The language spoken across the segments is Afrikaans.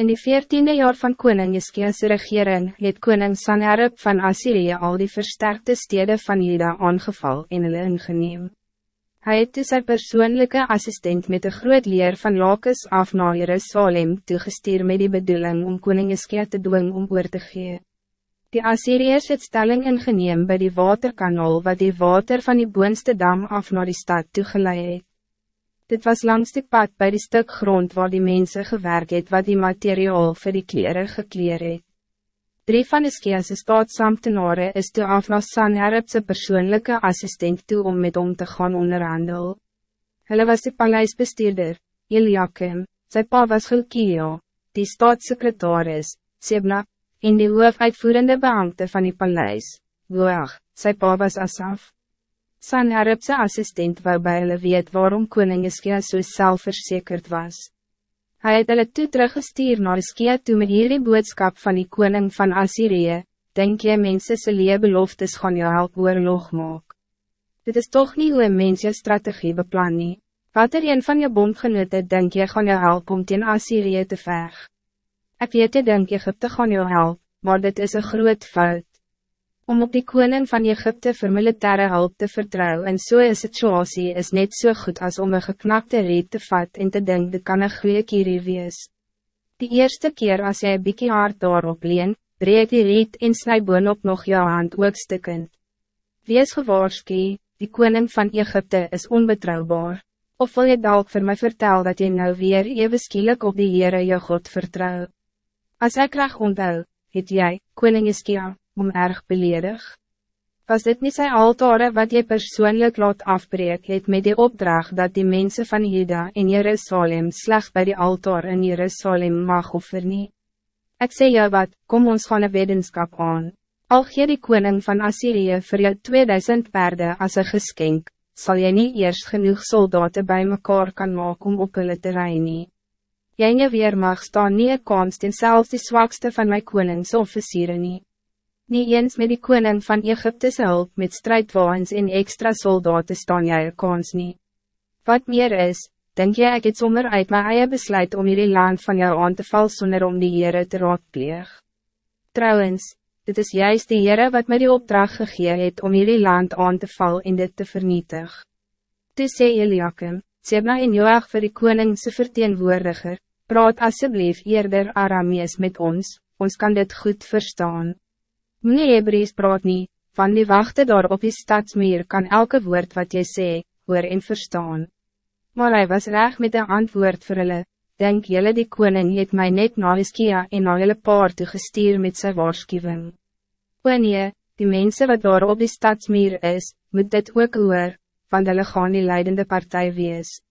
In die veertiende jaar van koning Jeskia's regering het koning Sanherib van Assyrië al die versterkte steden van Juda aangeval en hulle ingeneem. Hij het dus zijn persoonlijke assistent met een groot leer van Lakes af naar Jerusalem toegestuur met die bedoeling om koning Jeskia te doen om oor te gee. Die Assyriërs het stelling ingeneem bij die waterkanaal wat die water van die boonste dam af naar die stad toegeleid het. Dit was langs die pad bij die stuk grond waar die mensen gewerkt het wat die materiaal voor die kleren gekleer het. Drie van de Skiase staatsambtenare is toe af na Sanheribse persoonlijke assistent toe om met hom te gaan onderhandel. Hulle was de paleisbestuurder, Eliakim, sy pa was Gilkio, die staatssecretaris, Sebna, en die hoofuitvoerende beambte van die paleis, Woag, sy pa was Asaf. Sanheribse assistent wou by hulle weet waarom koning Iskia so selfverzekerd was. Hij het hulle toe teruggestuur naar Iskia toe met hierdie boodskap van die koning van Assyrië, denk jy mense se beloftes gaan jou help oorlog maak. Dit is toch niet hoe een mens jou strategie beplan nie. Wat er een van je bondgenote denk jy gaan jou help om teen Assyrië te veg. Ek weet jy denk Egypte gaan jou help, maar dit is een groot fout om op die koning van Egypte voor militaire hulp te vertrouwen en so een situatie is net zo so goed als om een geknakte reet te vat en te denken dit kan een goeie kierie wees. Die eerste keer als jy een bykie hard daarop leen, breek die reet en snij op nog jou hand ook stikkend. Wees gewaarski, die koning van Egypte is onbetrouwbaar. Of wil je dalk voor mij vertel dat je nou weer even skielik op die Heere je God vertrouw? Als ik graag onthou, het jij, koning Iskia, om erg beledig? Was dit niet zijn altare wat je persoonlijk laat afbreek het met die opdracht dat die mensen van Juda in Jerusalem slechts bij die altaar in Jerusalem mag offer nie? Ek sê jou wat, kom ons gaan een wetenskap aan. Al gee die koning van Assyrië voor jou 2000 perde als een geschenk, zal je niet eerst genoeg soldaten bij mekaar kan maken om op hulle te rijden. Jy en je weer mag staan nie een kans ten zelfs die zwakste van mijn koningsofficieren niet. Nie eens met die koning van Egypte hulp met strijdwaans en extra soldaten staan jy een kans nie. Wat meer is, denk jy ek het sommer uit my eie besluit om hierdie land van jou aan te val sonder om die Heere te raadpleeg. Trouwens, dit is juist die Heere wat my die opdracht gegee het om hierdie land aan te val en dit te vernietig. Toe sê Eliakim, Sebna en Joach vir die koningse verteenwoordiger, praat asseblief eerder Aramees met ons, ons kan dit goed verstaan. Meneer Hebrees praat nie, van die wachten daar op die stadsmeer kan elke woord wat jy sê, hoor en verstaan. Maar hij was reg met de antwoord vir hulle, denk jylle die koning het mij net na Iskia en na jylle paar gestuur met sy waarschuwing. O nee, die mensen wat daar op die stadsmeer is, moet dit ook hoor, want hulle gaan die leidende partij wees.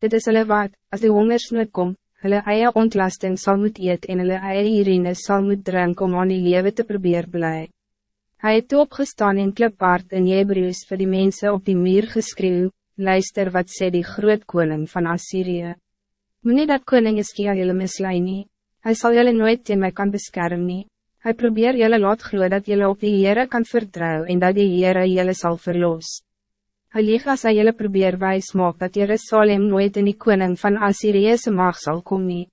Dit is hulle wat, as die hongersnood kom, hulle eie ontlasting zal moet eet en hulle eie urine sal moet drink om aan die lewe te probeer bly. Hy het opgestaan en klipbaard in Hebrews vir die mensen op die muur geskreeuw, luister wat sê die groot koning van Assyrië. Moe dat koning Iskia jylle mislui nie, hy sal jylle nooit teen my kan beskerm nie. Hy probeer jylle laat glo dat jylle op die Heere kan vertrouwen en dat die Heere jylle sal verloos. Hij lieg as hy jylle probeer wijs maak dat Jerusalem nooit in die koning van Assyriëse mag zal komen. nie.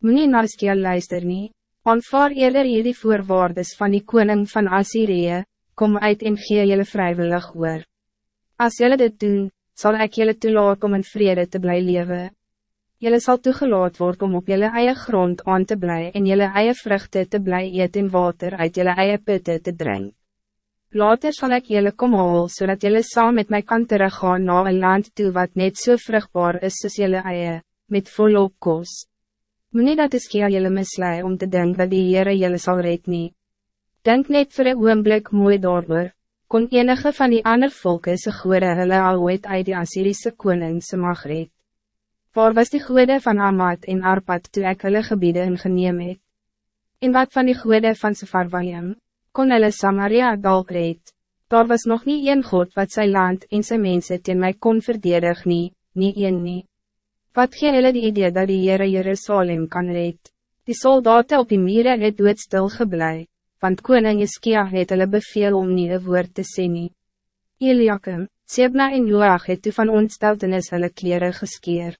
Moe nie na skeel luister nie, aanvaar eerder hierdie voorwaardes van die koning van Assyrië, kom uit en gee jylle vrijwillig oor. As jylle dit doen, zal ik jylle toelaat om in vrede te bly lewe. Jylle sal toegelaat word om op jylle eie grond aan te bly en jylle eie vruchten te bly eet en water uit jylle eie putte te drinken. Later zal ik jullie kom hol, zodat jullie saam met mij kan teruggaan naar een land toe wat net zo so vruchtbaar is soos jullie eie, met volop kos. Meneer dat is geel jullie mislui om te denken dat die Heere jullie zal red nie. Denk net voor een oomblik mooi daarover, kon enige van die ander volke se goede hulle al ooit uit die Assyrische koning se mag red. Waar was die goede van Amad en Arpad toe ek hulle gebiede ingeneem het? En wat van die goede van Sefarvayim? Kon hulle Samaria dalk red. Daar was nog niet een God wat zijn land en zijn mensen teen mij kon verdedig nie, nie een nie. Wat gee hulle die idee dat die Heere Jerusalem kan red? Die soldaten op die mieren het doodstil geblei, want koning Iskia het hulle beveel om nie een woord te sê nie. Eliakim, Sebna en Joach het toe van ontsteltenis hulle kleren geskeer.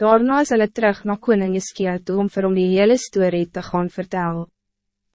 Daarna is hulle terug na koning Jeskia toe om vir hom die hele story te gaan vertellen.